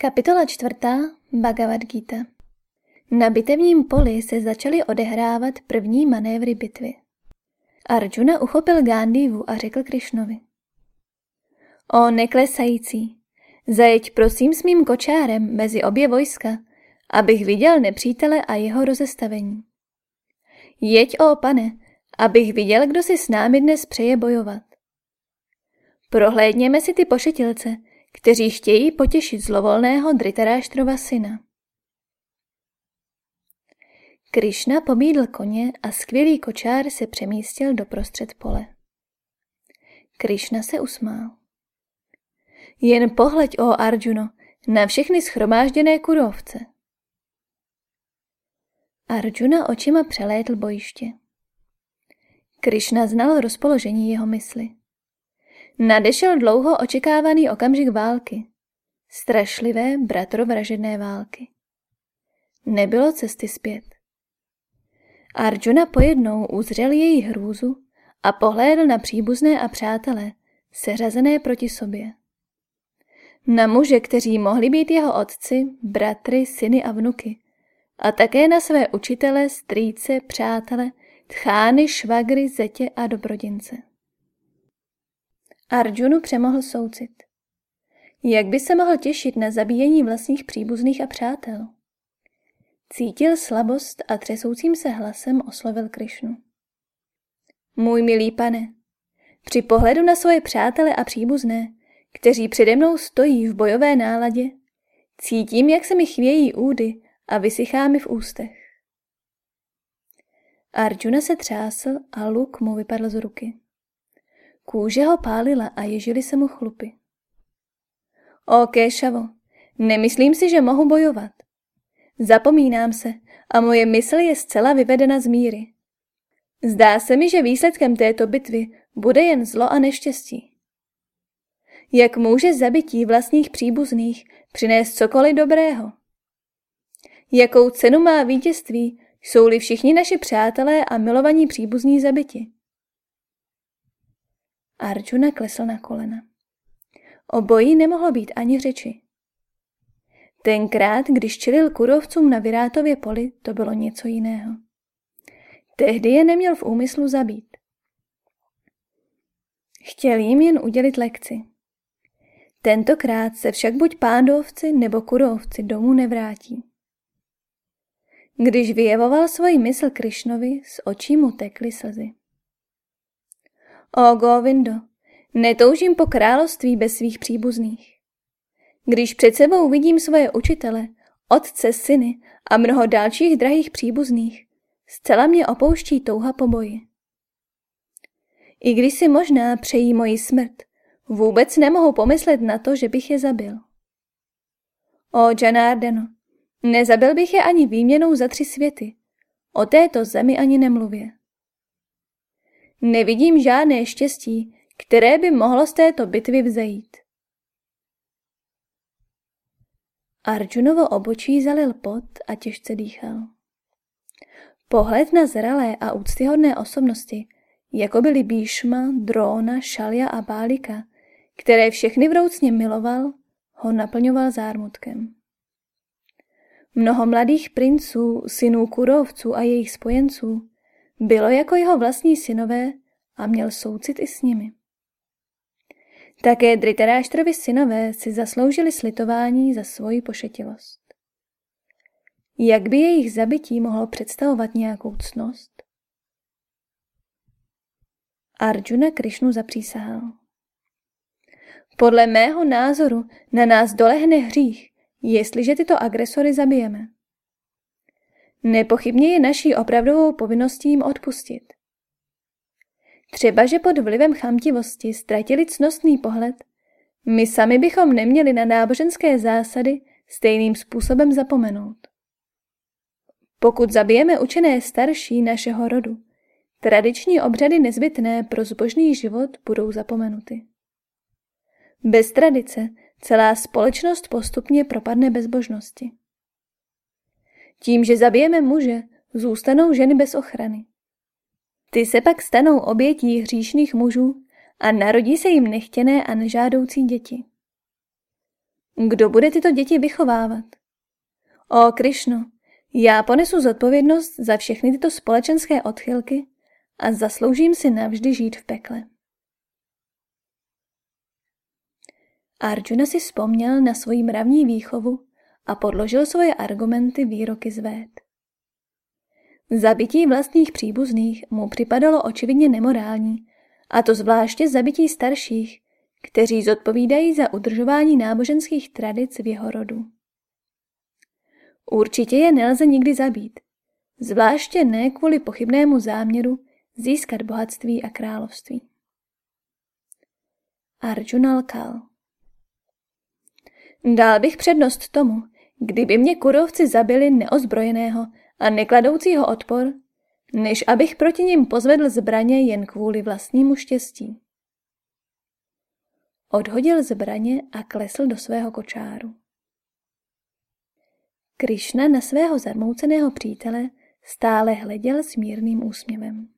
Kapitola čtvrtá Bhagavad Gita Na bitevním poli se začaly odehrávat první manévry bitvy. Arjuna uchopil Gándivu a řekl Krišnovi. O neklesající, zajeď prosím s mým kočárem mezi obě vojska, abych viděl nepřítele a jeho rozestavení. Jeď, o pane, abych viděl, kdo si s námi dnes přeje bojovat. Prohlédněme si ty pošetilce, kteří chtějí potěšit zlovolného Dritaráštrova syna. Krišna pobídl koně a skvělý kočár se přemístil do prostřed pole. Krišna se usmál. Jen pohleď, o Arjuno, na všechny schromážděné kurovce. Arjuna očima přelétl bojiště. Krišna znal rozpoložení jeho mysli. Nadešel dlouho očekávaný okamžik války. Strašlivé bratrovražedné války. Nebylo cesty zpět. Arjuna pojednou uzřel její hrůzu a pohlédl na příbuzné a přátelé, seřazené proti sobě. Na muže, kteří mohli být jeho otci, bratry, syny a vnuky, a také na své učitele, strýce, přátele, tchány, švagry, zetě a dobrodince. Arjunu přemohl soucit. Jak by se mohl těšit na zabíjení vlastních příbuzných a přátel? Cítil slabost a třesoucím se hlasem oslovil Krišnu. Můj milý pane, při pohledu na svoje přátele a příbuzné, kteří přede mnou stojí v bojové náladě, cítím, jak se mi chvějí údy a vysychá mi v ústech. Arjuna se třásl a luk mu vypadl z ruky. Kůže ho pálila a ježily se mu chlupy. O Kéšavo, nemyslím si, že mohu bojovat. Zapomínám se a moje mysl je zcela vyvedena z míry. Zdá se mi, že výsledkem této bitvy bude jen zlo a neštěstí. Jak může zabití vlastních příbuzných přinést cokoliv dobrého? Jakou cenu má vítězství, jsou-li všichni naši přátelé a milovaní příbuzní zabiti? Arjuna klesl na kolena. O boji nemohlo být ani řeči. Tenkrát, když čelil kurovcům na Virátově poli, to bylo něco jiného. Tehdy je neměl v úmyslu zabít. Chtěl jim jen udělit lekci. Tentokrát se však buď pándovci nebo kurovci domů nevrátí. Když vyjevoval svoji mysl Krišnovi, z očí mu tekly slzy. O Govindo, netoužím po království bez svých příbuzných. Když před sebou vidím svoje učitele, otce, syny a mnoho dalších drahých příbuzných, zcela mě opouští touha po boji. I když si možná přejí moji smrt, vůbec nemohu pomyslet na to, že bych je zabil. O Janardeno, nezabil bych je ani výměnou za tři světy, o této zemi ani nemluvě. Nevidím žádné štěstí, které by mohlo z této bitvy vzejít. Arjunovo obočí zalil pot a těžce dýchal. Pohled na zralé a úctyhodné osobnosti, jako byly Bíšma, Dróna, Šalja a Bálika, které všechny vroucně miloval, ho naplňoval zármutkem. Mnoho mladých princů, synů kurovců a jejich spojenců bylo jako jeho vlastní synové a měl soucit i s nimi. Také Dritaráštrovi synové si zasloužili slitování za svoji pošetilost. Jak by jejich zabití mohlo představovat nějakou cnost? Arjuna Krišnu zapřísahal. Podle mého názoru na nás dolehne hřích, jestliže tyto agresory zabijeme. Nepochybně je naší opravdovou povinností jim odpustit. Třeba, že pod vlivem chamtivosti ztratili cnostný pohled, my sami bychom neměli na náboženské zásady stejným způsobem zapomenout. Pokud zabijeme učené starší našeho rodu, tradiční obřady nezbytné pro zbožný život budou zapomenuty. Bez tradice celá společnost postupně propadne bezbožnosti. Tím, že zabijeme muže, zůstanou ženy bez ochrany. Ty se pak stanou obětí hříšných mužů a narodí se jim nechtěné a nežádoucí děti. Kdo bude tyto děti vychovávat? O Krišno, já ponesu zodpovědnost za všechny tyto společenské odchylky a zasloužím si navždy žít v pekle. Arjuna si vzpomněl na svoji mravní výchovu a podložil svoje argumenty výroky z Vét. Zabití vlastních příbuzných mu připadalo očividně nemorální, a to zvláště zabití starších, kteří zodpovídají za udržování náboženských tradic v jeho rodu. Určitě je nelze nikdy zabít, zvláště ne kvůli pochybnému záměru získat bohatství a království. Arjuna lkal. Dal bych přednost tomu, kdyby mě kurovci zabili neozbrojeného a nekladoucího odpor, než abych proti ním pozvedl zbraně jen kvůli vlastnímu štěstí. Odhodil zbraně a klesl do svého kočáru. Krišna na svého zarmouceného přítele stále hleděl s mírným úsměvem.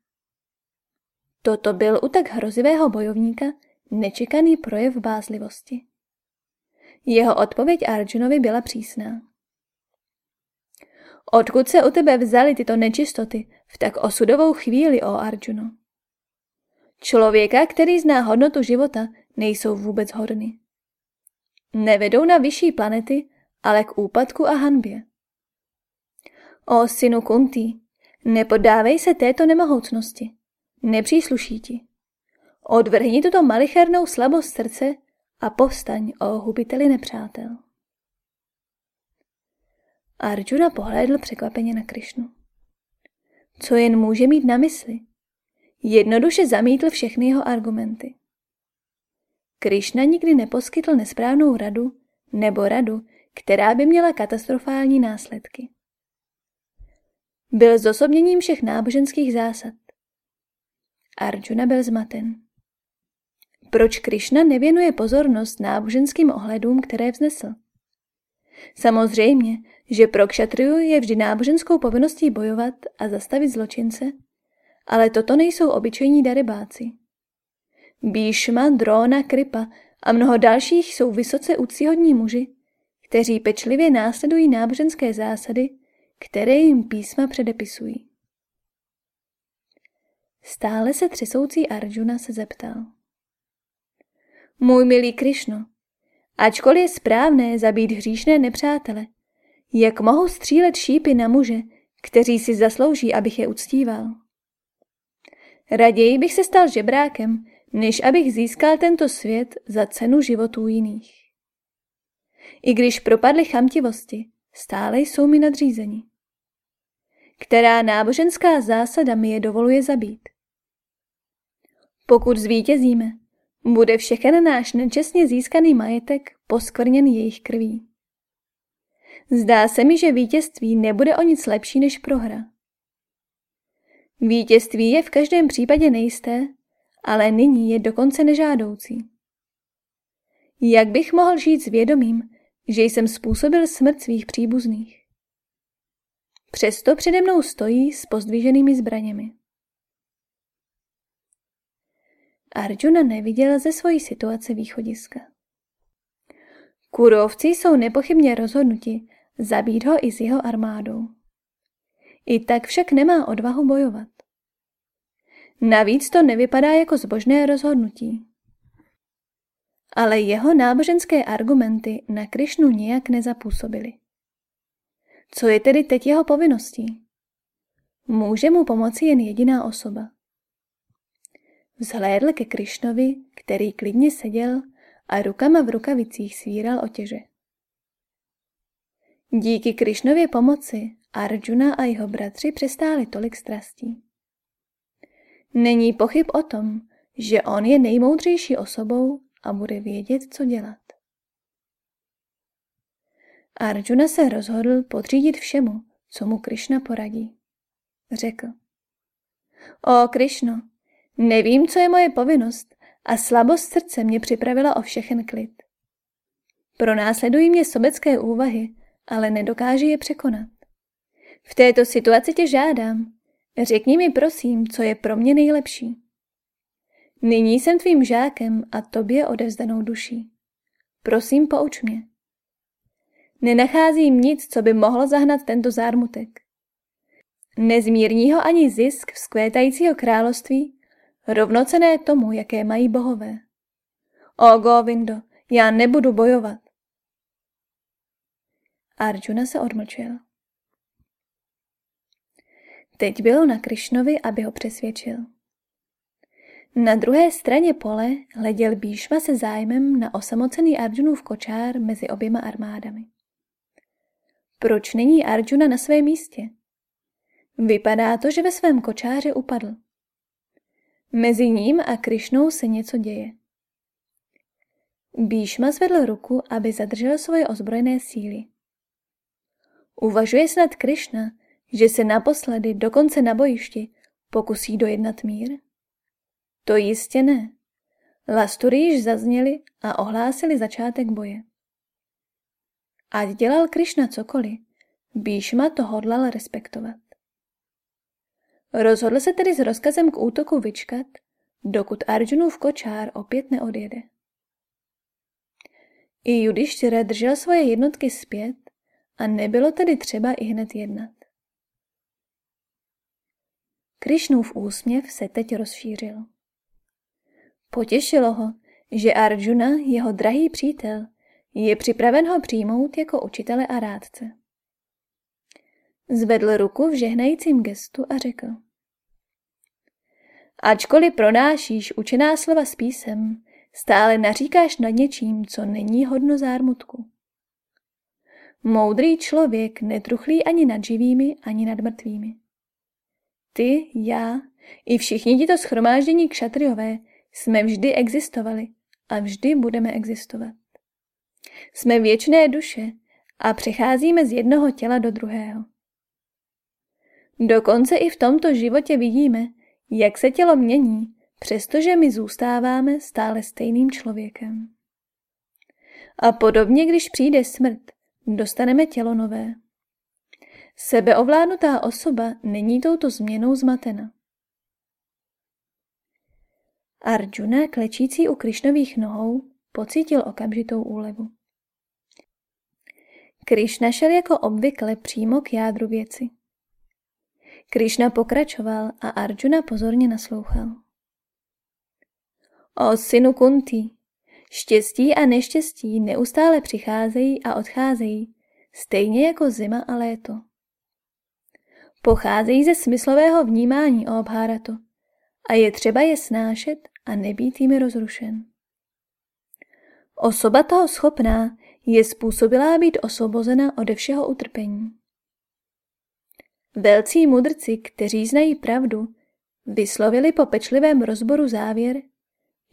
Toto byl u tak hrozivého bojovníka nečekaný projev bázlivosti. Jeho odpověď Arjunovi byla přísná. Odkud se u tebe vzaly tyto nečistoty v tak osudovou chvíli, o Arjuno? Člověka, který zná hodnotu života, nejsou vůbec hodny. Nevedou na vyšší planety, ale k úpadku a hanbě. O synu Kunti, nepodávej se této nemohoucnosti. Nepřísluší ti. Odvrhni tuto malichernou slabost srdce a povstaň o hubiteli nepřátel. Arjuna pohlédl překvapeně na Krišnu. Co jen může mít na mysli? Jednoduše zamítl všechny jeho argumenty. Krišna nikdy neposkytl nesprávnou radu nebo radu, která by měla katastrofální následky. Byl zosobněním všech náboženských zásad. Arjuna byl zmaten. Proč Krišna nevěnuje pozornost náboženským ohledům, které vznesl? Samozřejmě, že pro kšatriu je vždy náboženskou povinností bojovat a zastavit zločince, ale toto nejsou obyčejní darebáci. Bíšma, Drona, Kripa a mnoho dalších jsou vysoce úctyhodní muži, kteří pečlivě následují náboženské zásady, které jim písma předepisují. Stále se třesoucí Arjuna se zeptal. Můj milý Krišno, ačkoliv je správné zabít hříšné nepřátele, jak mohu střílet šípy na muže, kteří si zaslouží, abych je uctíval? Raději bych se stal žebrákem, než abych získal tento svět za cenu životů jiných. I když propadly chamtivosti, stále jsou mi nadřízeni. Která náboženská zásada mi je dovoluje zabít? Pokud zvítězíme, bude všechen náš nečestně získaný majetek poskvrněn jejich krví. Zdá se mi, že vítězství nebude o nic lepší než prohra. Vítězství je v každém případě nejisté, ale nyní je dokonce nežádoucí. Jak bych mohl žít s vědomím, že jsem způsobil smrt svých příbuzných? Přesto přede mnou stojí s pozdviženými zbraněmi. Arjuna neviděl ze svojí situace východiska. Kurovci jsou nepochybně rozhodnuti zabít ho i s jeho armádou. I tak však nemá odvahu bojovat. Navíc to nevypadá jako zbožné rozhodnutí. Ale jeho náboženské argumenty na Krišnu nijak nezapůsobily. Co je tedy teď jeho povinností? Může mu pomoci jen jediná osoba. Vzhlédl ke Krišnovi, který klidně seděl a rukama v rukavicích svíral otěže. Díky Krišnově pomoci Arjuna a jeho bratři přestáli tolik strastí. Není pochyb o tom, že on je nejmoudřejší osobou a bude vědět, co dělat. Arjuna se rozhodl podřídit všemu, co mu Krišna poradí. Řekl. O Krišno, nevím, co je moje povinnost a slabost srdce mě připravila o všechen klid. Pronásledují mě sobecké úvahy, ale nedokáže je překonat. V této situaci tě žádám, řekni mi prosím, co je pro mě nejlepší. Nyní jsem tvým žákem a tobě odevzdanou duší. Prosím, pouč mě. Nenacházím nic, co by mohlo zahnat tento zármutek. Nezmírní ho ani zisk vzkvétajícího království, rovnocené tomu, jaké mají bohové. O Govindo, já nebudu bojovat. Arjuna se odmlčel. Teď bylo na Krišnovi, aby ho přesvědčil. Na druhé straně pole hleděl Bíšma se zájmem na osamocený Arjunův kočár mezi oběma armádami. Proč není Arjuna na svém místě? Vypadá to, že ve svém kočáře upadl. Mezi ním a Krišnou se něco děje. Bíšma zvedl ruku, aby zadržel svoje ozbrojené síly. Uvažuje snad Krišna, že se naposledy, dokonce na bojišti, pokusí dojednat mír? To jistě ne. Lastury již zazněly a ohlásili začátek boje. Ať dělal Krišna cokoliv, Bíšma to hodlal respektovat. Rozhodl se tedy s rozkazem k útoku vyčkat, dokud Arjunův kočár opět neodjede. I Judištěra držel svoje jednotky zpět a nebylo tedy třeba i hned jednat. Krišnův úsměv se teď rozšířil. Potěšilo ho, že Arjuna, jeho drahý přítel, je připraven ho přijmout jako učitele a rádce. Zvedl ruku v žehnajícím gestu a řekl. Ačkoliv pronášíš učená slova s písem, stále naříkáš nad něčím, co není hodno zármutku. Moudrý člověk netruchlí ani nad živými, ani nad mrtvými. Ty, já i všichni tito schromáždění kšatriové jsme vždy existovali a vždy budeme existovat. Jsme věčné duše a přecházíme z jednoho těla do druhého. Dokonce i v tomto životě vidíme, jak se tělo mění, přestože my zůstáváme stále stejným člověkem. A podobně, když přijde smrt, dostaneme tělo nové. Sebeovládnutá osoba není touto změnou zmatena. Arjuna, klečící u Krišnových nohou, pocítil okamžitou úlevu. Krišna šel jako obvykle přímo k jádru věci. Krišna pokračoval a Arjuna pozorně naslouchal. O synu Kunti, štěstí a neštěstí neustále přicházejí a odcházejí, stejně jako zima a léto. Pocházejí ze smyslového vnímání o Bháratu a je třeba je snášet a nebýt jimi rozrušen. Osoba toho schopná je způsobilá být osvobozena ode všeho utrpení. Velcí mudrci, kteří znají pravdu, vyslovili po pečlivém rozboru závěr,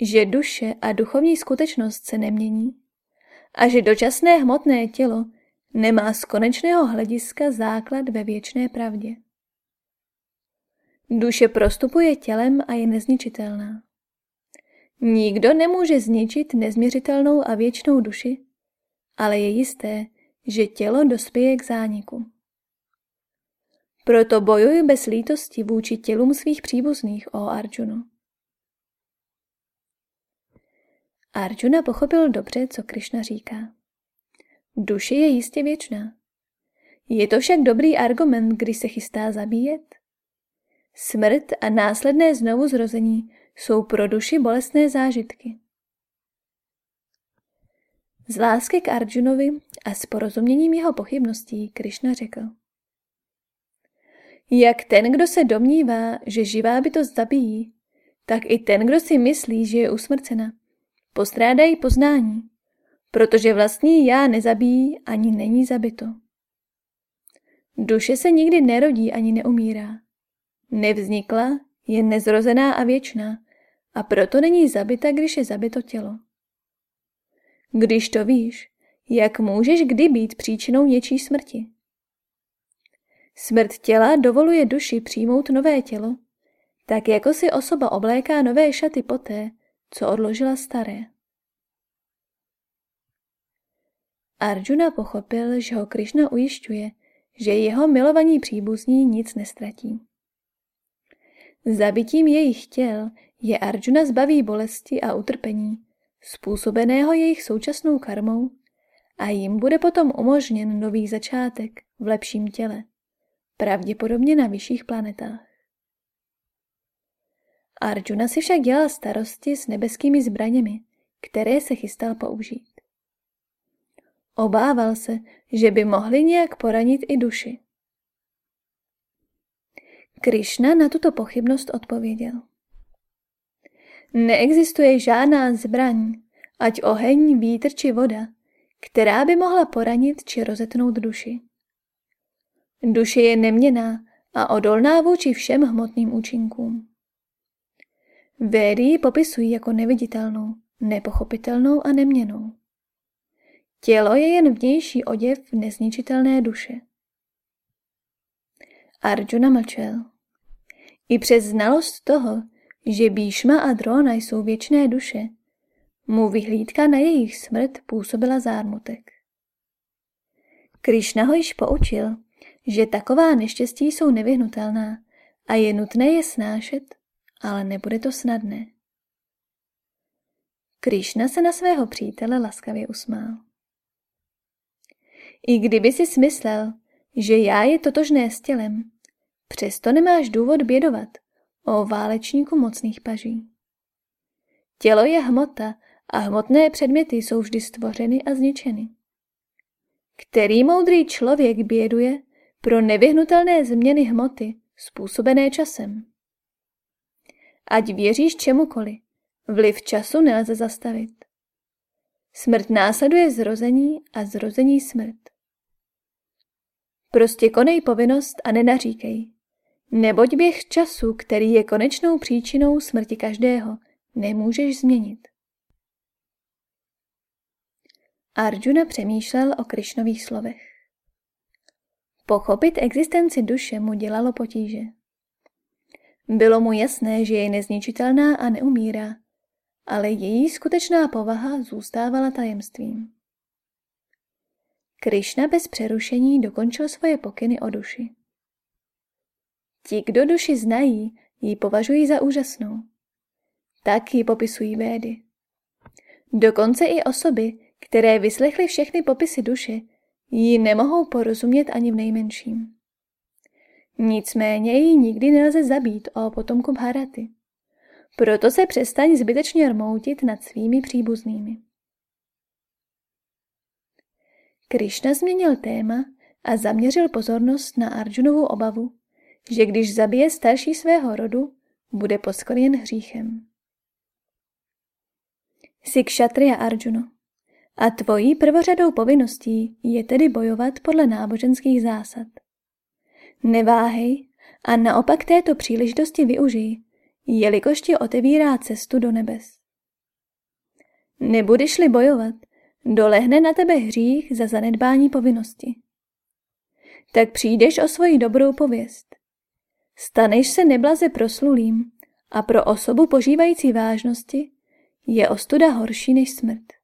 že duše a duchovní skutečnost se nemění a že dočasné hmotné tělo nemá z konečného hlediska základ ve věčné pravdě. Duše prostupuje tělem a je nezničitelná. Nikdo nemůže zničit nezměřitelnou a věčnou duši, ale je jisté, že tělo dospěje k zániku. Proto bojuji bez lítosti vůči tělům svých příbuzných, o Arjuna. Arjuna pochopil dobře, co Krishna říká. Duše je jistě věčná. Je to však dobrý argument, když se chystá zabíjet? Smrt a následné znovu zrození jsou pro duši bolestné zážitky. Z lásky k Arjunovi a s porozuměním jeho pochybností Krišna řekl. Jak ten, kdo se domnívá, že živá bytost zabíjí, tak i ten, kdo si myslí, že je usmrcena, postrádají poznání, protože vlastní já nezabíjí ani není zabito. Duše se nikdy nerodí ani neumírá. Nevznikla, je nezrozená a věčná a proto není zabita, když je zabito tělo. Když to víš, jak můžeš kdy být příčinou něčí smrti? Smrt těla dovoluje duši přijmout nové tělo, tak jako si osoba obléká nové šaty poté, co odložila staré. Arjuna pochopil, že ho Krišna ujišťuje, že jeho milovaní příbuzní nic nestratí. Zabitím jejich těl je Arjuna zbaví bolesti a utrpení, způsobeného jejich současnou karmou a jim bude potom umožněn nový začátek v lepším těle, pravděpodobně na vyšších planetách. Arjuna si však dělal starosti s nebeskými zbraněmi, které se chystal použít. Obával se, že by mohli nějak poranit i duši. Krišna na tuto pochybnost odpověděl. Neexistuje žádná zbraň, ať oheň, vítr či voda, která by mohla poranit či rozetnout duši. Duše je neměná a odolná vůči všem hmotným účinkům. Védy ji popisují jako neviditelnou, nepochopitelnou a neměnou. Tělo je jen vnější oděv nezničitelné duše. Arjuna mlčel. I přes znalost toho, že Bíšma a Drona jsou věčné duše, mu vyhlídka na jejich smrt působila zármutek. Krišna ho již poučil, že taková neštěstí jsou nevyhnutelná a je nutné je snášet, ale nebude to snadné. Krišna se na svého přítele laskavě usmál. I kdyby si smyslel, že já je totožné s tělem, přesto nemáš důvod bědovat o válečníku mocných paží. Tělo je hmota a hmotné předměty jsou vždy stvořeny a zničeny. Který moudrý člověk běduje pro nevyhnutelné změny hmoty způsobené časem? Ať věříš čemukoliv, vliv času nelze zastavit. Smrt následuje zrození a zrození smrt. Prostě konej povinnost a nenaříkej. Neboť běh času, který je konečnou příčinou smrti každého, nemůžeš změnit. Arjuna přemýšlel o Krišnových slovech. Pochopit existenci duše mu dělalo potíže. Bylo mu jasné, že je nezničitelná a neumírá, ale její skutečná povaha zůstávala tajemstvím. Krišna bez přerušení dokončil svoje pokyny o duši. Ti, kdo duši znají, ji považují za úžasnou. Tak ji popisují védy. Dokonce i osoby, které vyslechly všechny popisy duše, ji nemohou porozumět ani v nejmenším. Nicméně ji nikdy nelze zabít o potomku Bharaty. Proto se přestaň zbytečně rmoutit nad svými příbuznými. Krišna změnil téma a zaměřil pozornost na Arjunovu obavu, že když zabije starší svého rodu, bude poskořen hříchem. Jsi kšatria Arjuno a tvojí prvořadou povinností je tedy bojovat podle náboženských zásad. Neváhej a naopak této příležitosti využij, jelikož ti otevírá cestu do nebes. Nebudeš-li bojovat, dolehne na tebe hřích za zanedbání povinnosti. Tak přijdeš o svoji dobrou pověst. Staneš se neblaze proslulým a pro osobu požívající vážnosti je ostuda horší než smrt.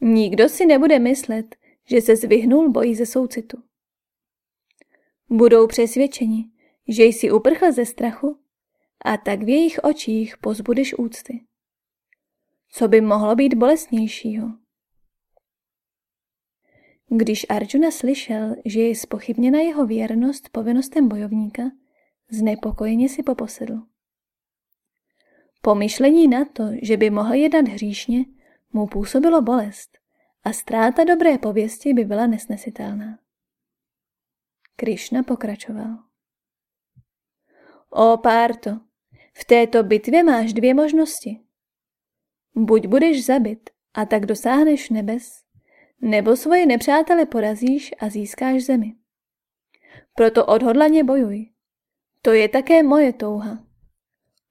Nikdo si nebude myslet, že se zvyhnul boji ze soucitu. Budou přesvědčeni, že jsi uprchl ze strachu a tak v jejich očích pozbudeš úcty. Co by mohlo být bolestnějšího? Když Arjuna slyšel, že je spochybněna jeho věrnost povinnostem bojovníka, znepokojeně si poposedl. Pomyšlení na to, že by mohl jednat hříšně, mu působilo bolest a ztráta dobré pověsti by byla nesnesitelná. Krišna pokračoval. O Párto, v této bitvě máš dvě možnosti. Buď budeš zabit a tak dosáhneš nebes, nebo svoje nepřátele porazíš a získáš zemi. Proto odhodlaně bojuj. To je také moje touha.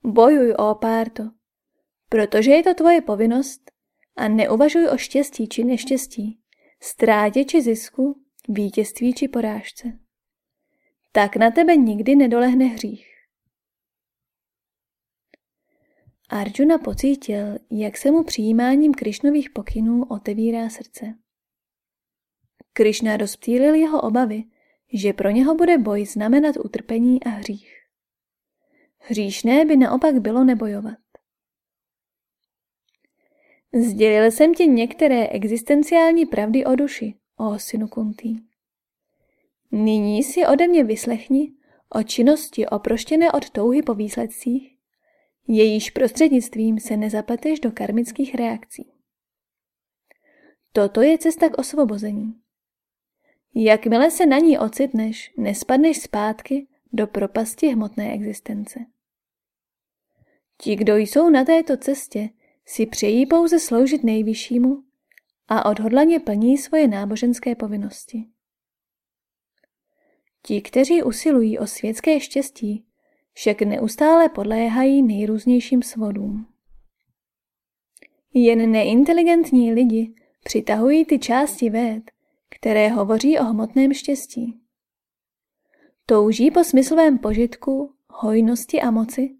Bojuj, o Párto, protože je to tvoje povinnost a neuvažuj o štěstí či neštěstí, ztrátě či zisku, vítězství či porážce. Tak na tebe nikdy nedolehne hřích. Arjuna pocítil, jak se mu přijímáním Krišnových pokynů otevírá srdce. Krišna rozptýlil jeho obavy, že pro něho bude boj znamenat utrpení a hřích. Hříšné by naopak bylo nebojovat. Sdělil jsem ti některé existenciální pravdy o duši, o synu Kuntý. Nyní si ode mě vyslechni o činnosti oproštěné od touhy po výsledcích, jejíž prostřednictvím se nezapleteš do karmických reakcí. Toto je cesta k osvobození. Jakmile se na ní ocitneš, nespadneš zpátky do propasti hmotné existence. Ti, kdo jsou na této cestě, si přejí pouze sloužit nejvyššímu a odhodlaně plní svoje náboženské povinnosti. Ti, kteří usilují o světské štěstí, však neustále podléhají nejrůznějším svodům. Jen neinteligentní lidi přitahují ty části véd, které hovoří o hmotném štěstí. Touží po smyslovém požitku, hojnosti a moci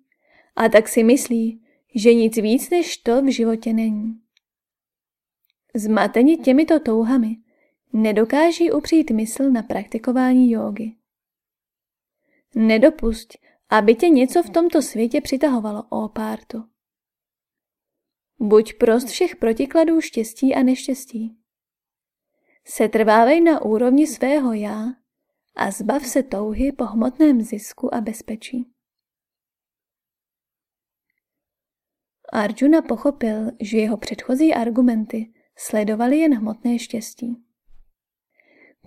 a tak si myslí, že nic víc než to v životě není. Zmateni těmito touhami nedokáží upřít mysl na praktikování jógy. Nedopusť, aby tě něco v tomto světě přitahovalo, o párto. Buď prost všech protikladů štěstí a neštěstí. Setrvávej na úrovni svého já a zbav se touhy po hmotném zisku a bezpečí. Arjuna pochopil, že jeho předchozí argumenty sledovaly jen hmotné štěstí.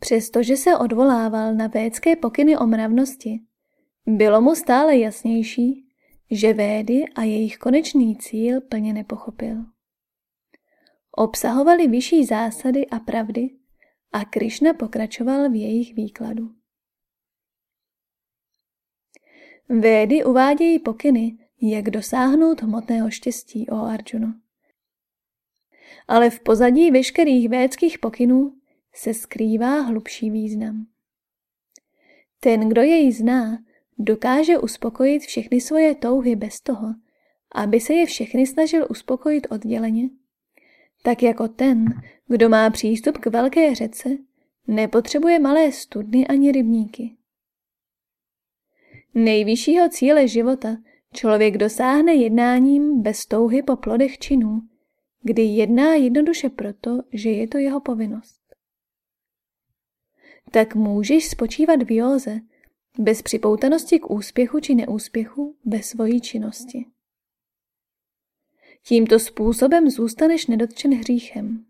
Přestože se odvolával na védské pokyny o mravnosti, bylo mu stále jasnější, že védy a jejich konečný cíl plně nepochopil. Obsahovali vyšší zásady a pravdy a Krišna pokračoval v jejich výkladu. Védy uvádějí pokyny, jak dosáhnout hmotného štěstí, o Arjuna. Ale v pozadí veškerých védských pokynů se skrývá hlubší význam. Ten, kdo jej zná, dokáže uspokojit všechny svoje touhy bez toho, aby se je všechny snažil uspokojit odděleně, tak jako ten, kdo má přístup k velké řece, nepotřebuje malé studny ani rybníky. Nejvyššího cíle života člověk dosáhne jednáním bez touhy po plodech činů, kdy jedná jednoduše proto, že je to jeho povinnost. Tak můžeš spočívat v józe, bez připoutanosti k úspěchu či neúspěchu ve svojí činnosti. Tímto způsobem zůstaneš nedotčen hříchem.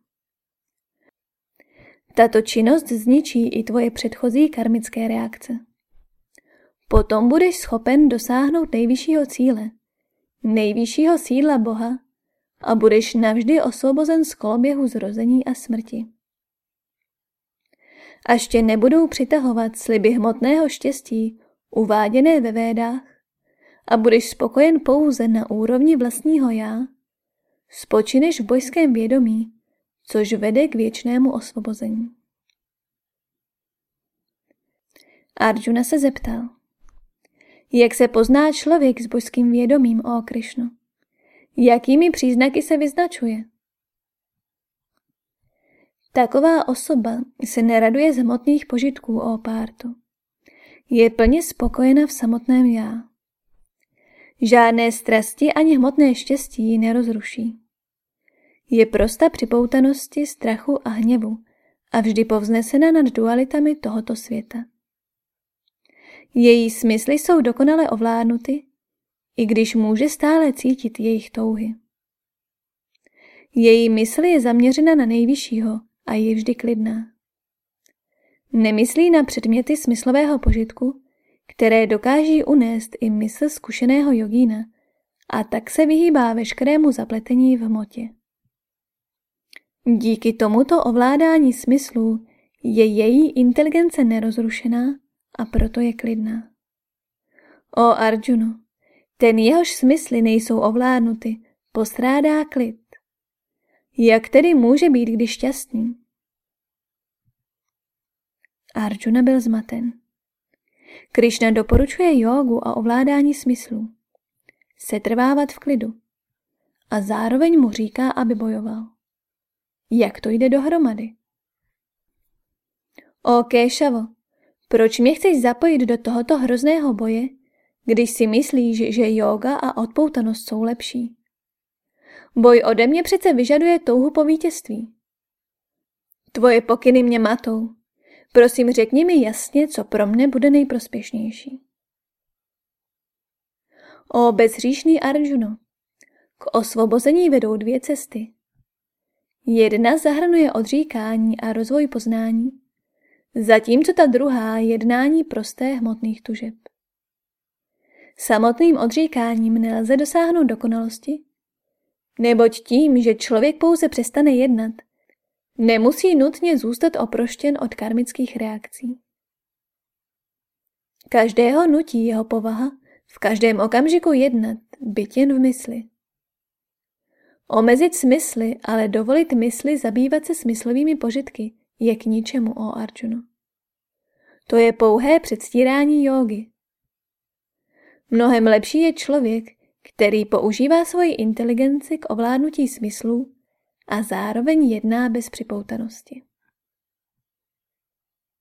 Tato činnost zničí i tvoje předchozí karmické reakce. Potom budeš schopen dosáhnout nejvyššího cíle, nejvyššího sídla Boha. A budeš navždy osvobozen z koloběhu zrození a smrti. Až tě nebudou přitahovat sliby hmotného štěstí uváděné ve védách. A budeš spokojen pouze na úrovni vlastního já, spočineš v bojském vědomí, což vede k věčnému osvobození. Arjuna se zeptal, jak se pozná člověk s božským vědomím o Krišnu? Jakými příznaky se vyznačuje? Taková osoba se neraduje z hmotných požitků o pártu. Je plně spokojena v samotném já. Žádné strasti ani hmotné štěstí ji nerozruší. Je prosta připoutanosti, strachu a hněvu a vždy povznesena nad dualitami tohoto světa. Její smysly jsou dokonale ovládnuty, i když může stále cítit jejich touhy. Její mysl je zaměřena na nejvyššího a je vždy klidná. Nemyslí na předměty smyslového požitku, které dokáží unést i mysl zkušeného jogína a tak se vyhýbá veškerému zapletení v hmotě. Díky tomuto ovládání smyslů je její inteligence nerozrušená a proto je klidná. O Arjunu, ten jehož smysly nejsou ovládnuty, postrádá klid. Jak tedy může být když šťastný? Arjuna byl zmaten. Krišna doporučuje jogu a ovládání smyslů. Setrvávat v klidu. A zároveň mu říká, aby bojoval. Jak to jde dohromady? O Kéšavo, proč mě chceš zapojit do tohoto hrozného boje, když si myslíš, že yoga a odpoutanost jsou lepší? Boj ode mě přece vyžaduje touhu po vítězství. Tvoje pokyny mě matou. Prosím, řekni mi jasně, co pro mne bude nejprospěšnější. O bezříšný Arjuno, k osvobození vedou dvě cesty. Jedna zahrnuje odříkání a rozvoj poznání, zatímco ta druhá jednání prosté hmotných tužeb. Samotným odříkáním nelze dosáhnout dokonalosti, neboť tím, že člověk pouze přestane jednat, nemusí nutně zůstat oproštěn od karmických reakcí. Každého nutí jeho povaha v každém okamžiku jednat, byt jen v mysli. Omezit smysly, ale dovolit mysli zabývat se smyslovými požitky je k ničemu, o Arjuna. To je pouhé předstírání jógy. Mnohem lepší je člověk, který používá svoji inteligenci k ovládnutí smyslů a zároveň jedná bez připoutanosti.